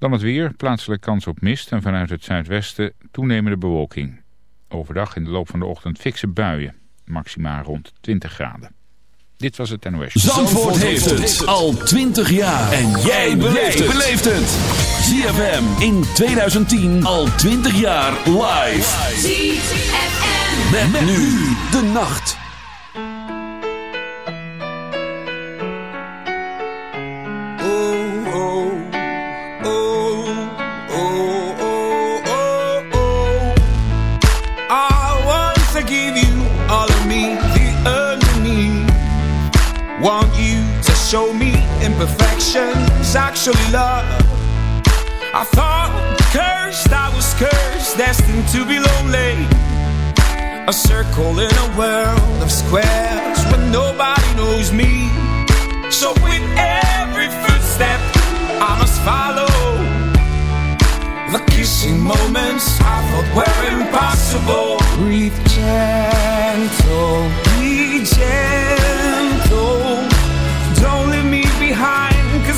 Dan het weer, plaatselijk kans op mist en vanuit het zuidwesten toenemende bewolking. Overdag in de loop van de ochtend fikse buien, maximaal rond 20 graden. Dit was het NOS. Zandvoort, heeft het al 20 jaar. En jij beleeft het. ZFM in 2010 al 20 jaar live. ZFM. Met, nu de nacht. Imperfections actually love. I thought cursed, I was cursed, destined to be lonely. A circle in a world of squares where nobody knows me. So with every footstep, I must follow. The kissing moments I thought were impossible. Breathe gentle, be gentle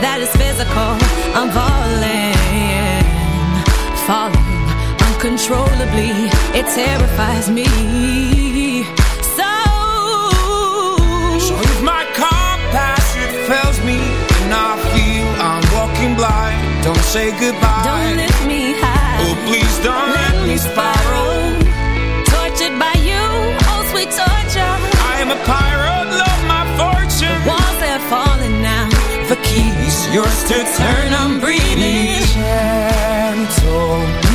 that is physical. I'm falling, falling uncontrollably. It terrifies me. So, so if my compass it fails me and I feel I'm walking blind, don't say goodbye. Don't lift me high. Oh, please don't let, let me spiral. Tortured by you, oh sweet torture. I am a pirate, yours to turn. I'm breathing. Gentle,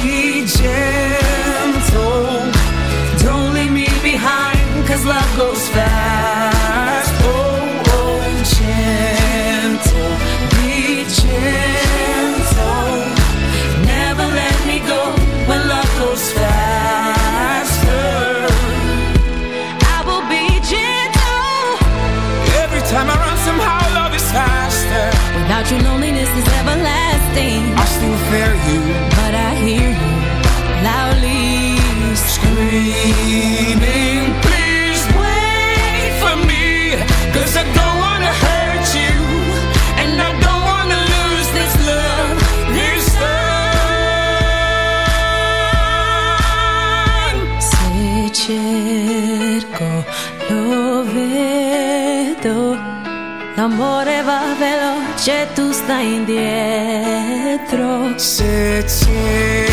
veloce, tu stai indietro. Se cerchi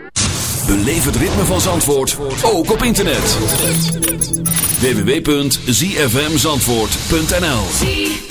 Beleef het ritme van Zandvoort, ook op internet. www.zfmzandvoort.nl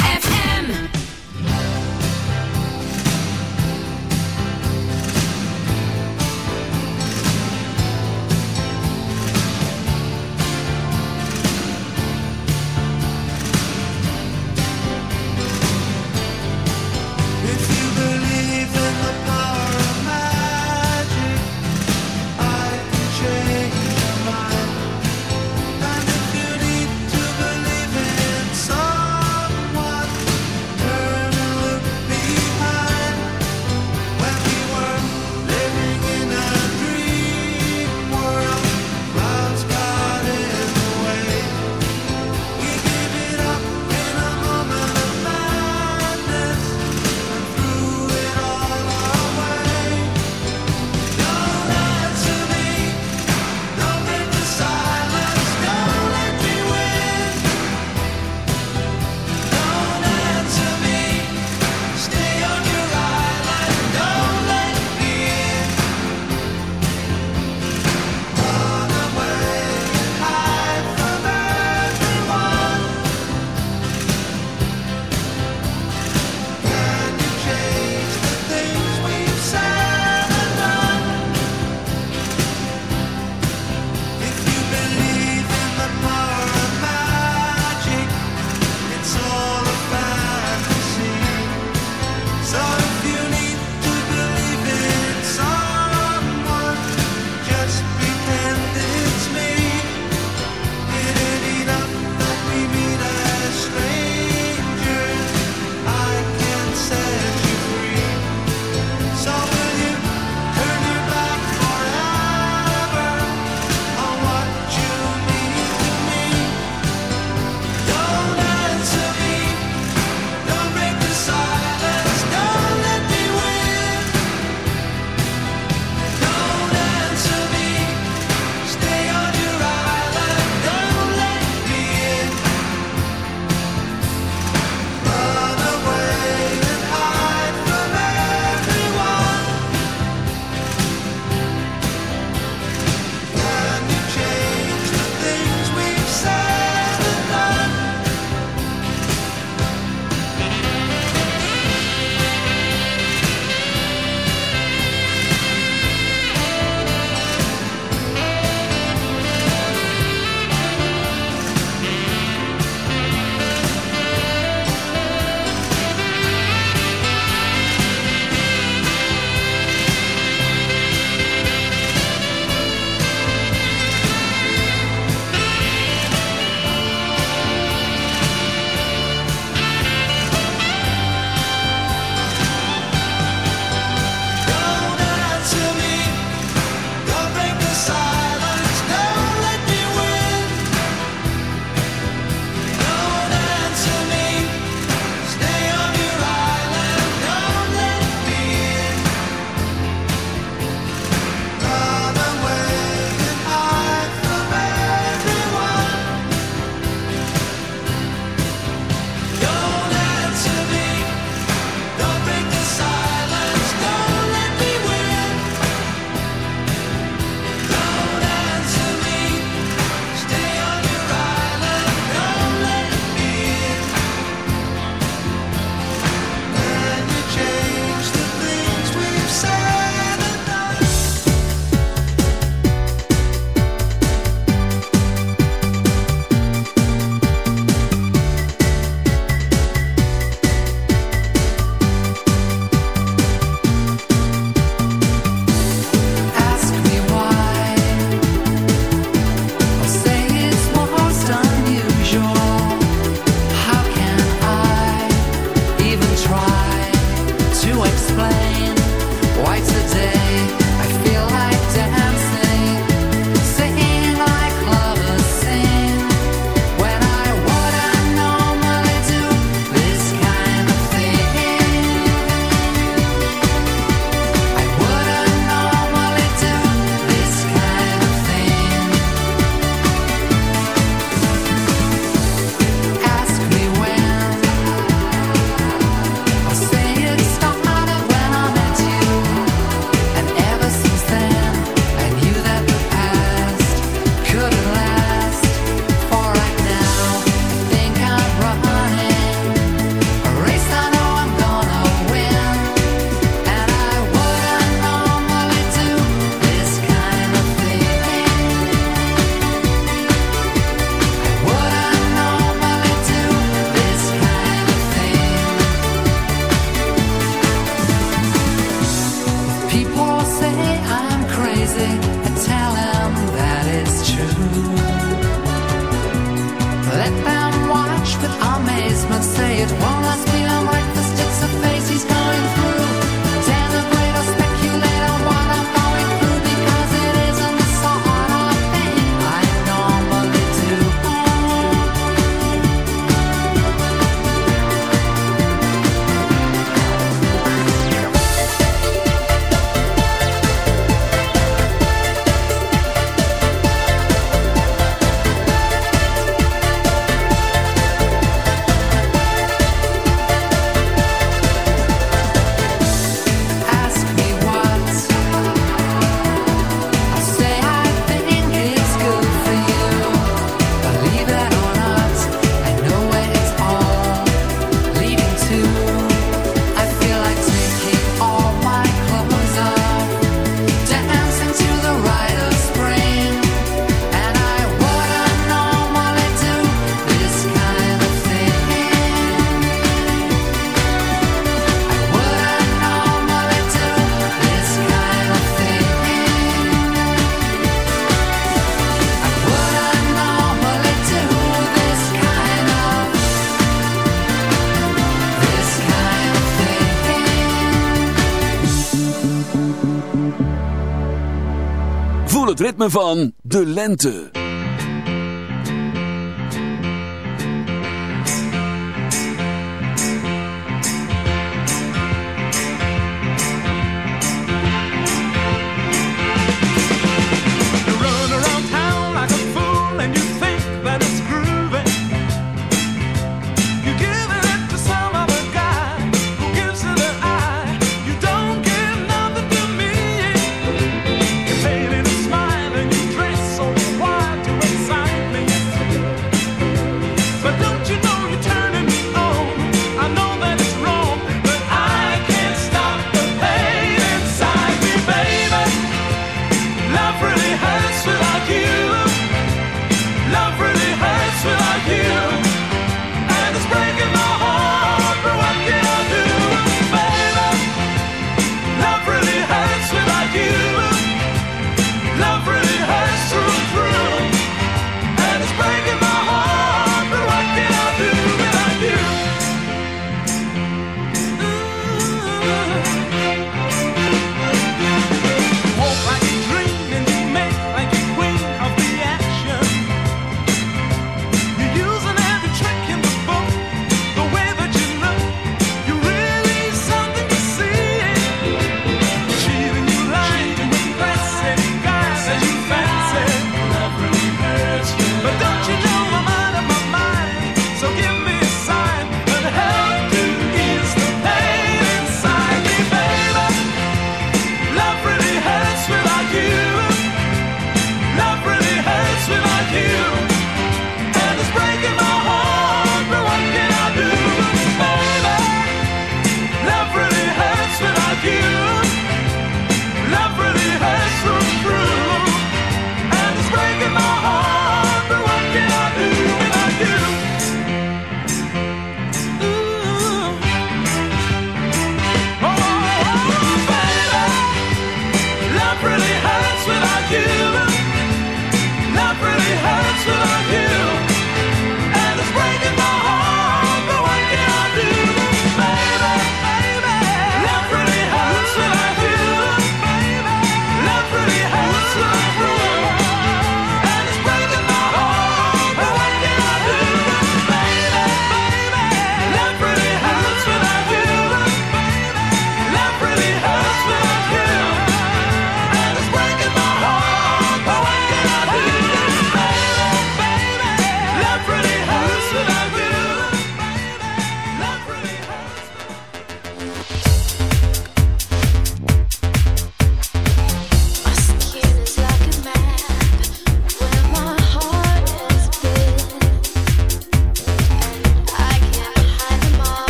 van de lente.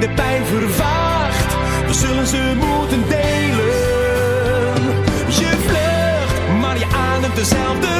de pijn vervaagt. We zullen ze moeten delen. Je vlucht, maar je ademt dezelfde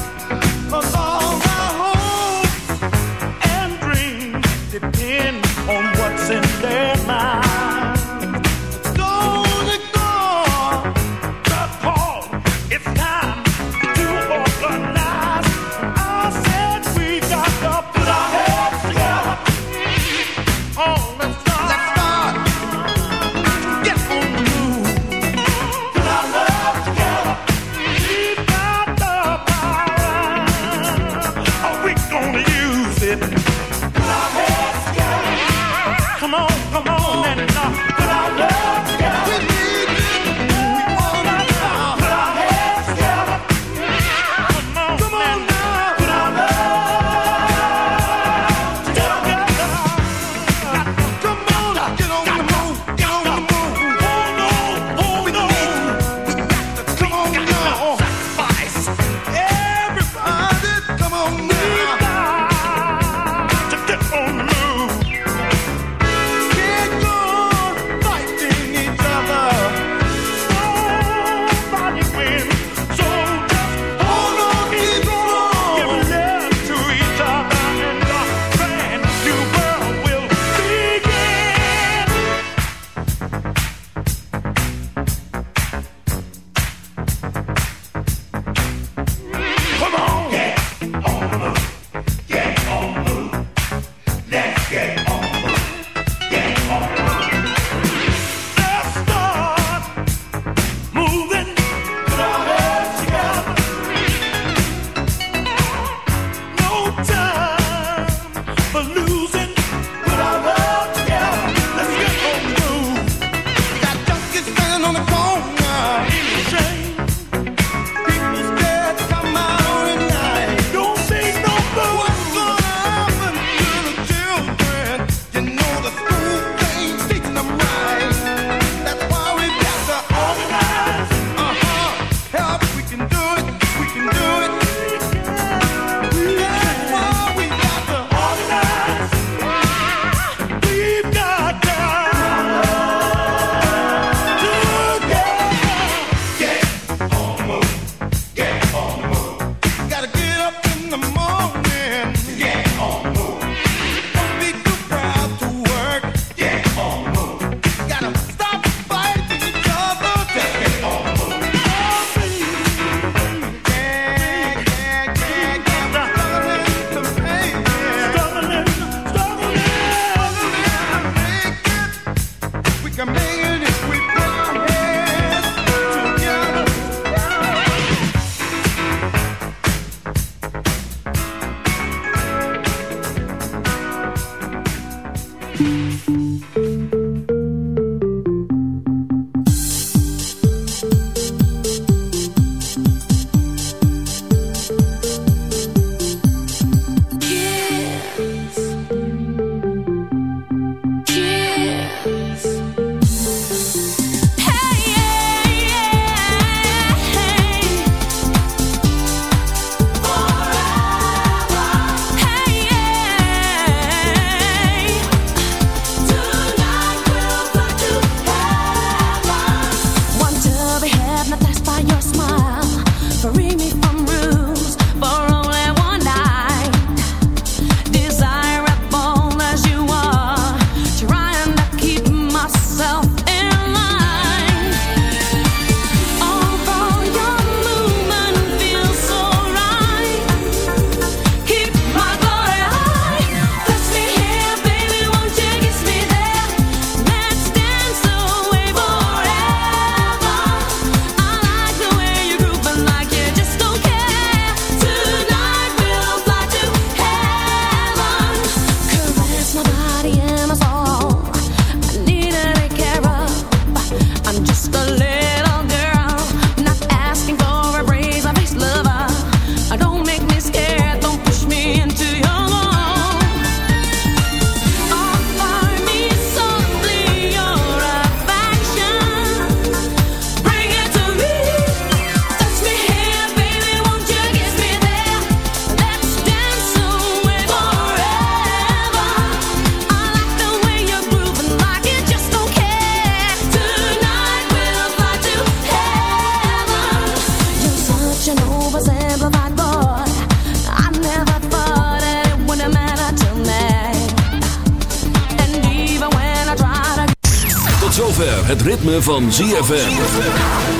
Ritme van ZFM.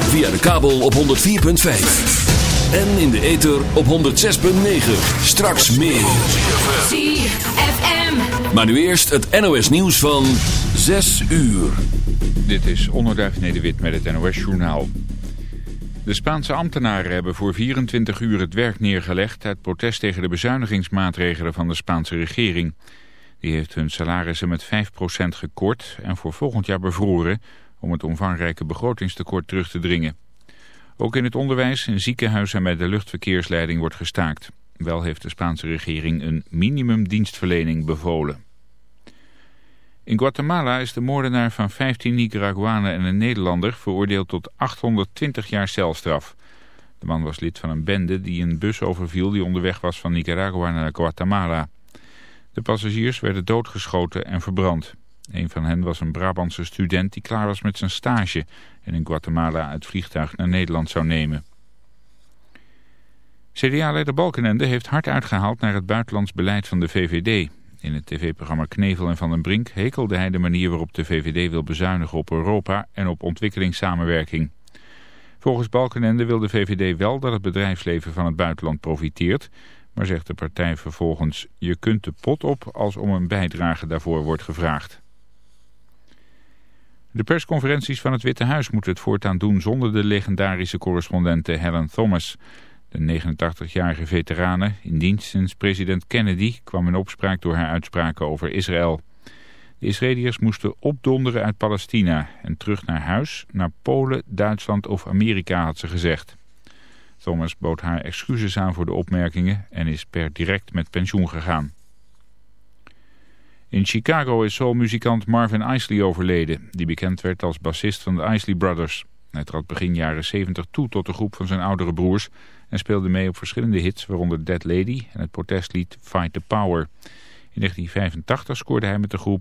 Via de kabel op 104.5. En in de ether op 106.9. Straks meer. ZFM. Maar nu eerst het NOS nieuws van 6 uur. Dit is Onderduif Nederwit met het NOS Journaal. De Spaanse ambtenaren hebben voor 24 uur het werk neergelegd... uit protest tegen de bezuinigingsmaatregelen van de Spaanse regering. Die heeft hun salarissen met 5% gekort en voor volgend jaar bevroren... om het omvangrijke begrotingstekort terug te dringen. Ook in het onderwijs, in ziekenhuizen en bij de luchtverkeersleiding wordt gestaakt. Wel heeft de Spaanse regering een minimumdienstverlening bevolen. In Guatemala is de moordenaar van 15 Nicaraguanen en een Nederlander veroordeeld tot 820 jaar celstraf. De man was lid van een bende die een bus overviel die onderweg was van Nicaragua naar Guatemala. De passagiers werden doodgeschoten en verbrand. Een van hen was een Brabantse student die klaar was met zijn stage en in Guatemala het vliegtuig naar Nederland zou nemen. CDA-leider Balkenende heeft hard uitgehaald naar het buitenlands beleid van de VVD. In het tv-programma Knevel en Van den Brink hekelde hij de manier waarop de VVD wil bezuinigen op Europa en op ontwikkelingssamenwerking. Volgens Balkenende wil de VVD wel dat het bedrijfsleven van het buitenland profiteert, maar zegt de partij vervolgens, je kunt de pot op als om een bijdrage daarvoor wordt gevraagd. De persconferenties van het Witte Huis moeten het voortaan doen zonder de legendarische correspondente Helen Thomas. De 89-jarige veterane, in dienst sinds president Kennedy, kwam in opspraak door haar uitspraken over Israël. De Israëliërs moesten opdonderen uit Palestina en terug naar huis, naar Polen, Duitsland of Amerika had ze gezegd. Thomas bood haar excuses aan voor de opmerkingen en is per direct met pensioen gegaan. In Chicago is soulmuzikant Marvin Isley overleden, die bekend werd als bassist van de Isley Brothers. Hij trad begin jaren 70 toe tot de groep van zijn oudere broers en speelde mee op verschillende hits, waaronder Dead Lady en het protestlied Fight the Power. In 1985 scoorde hij met de groep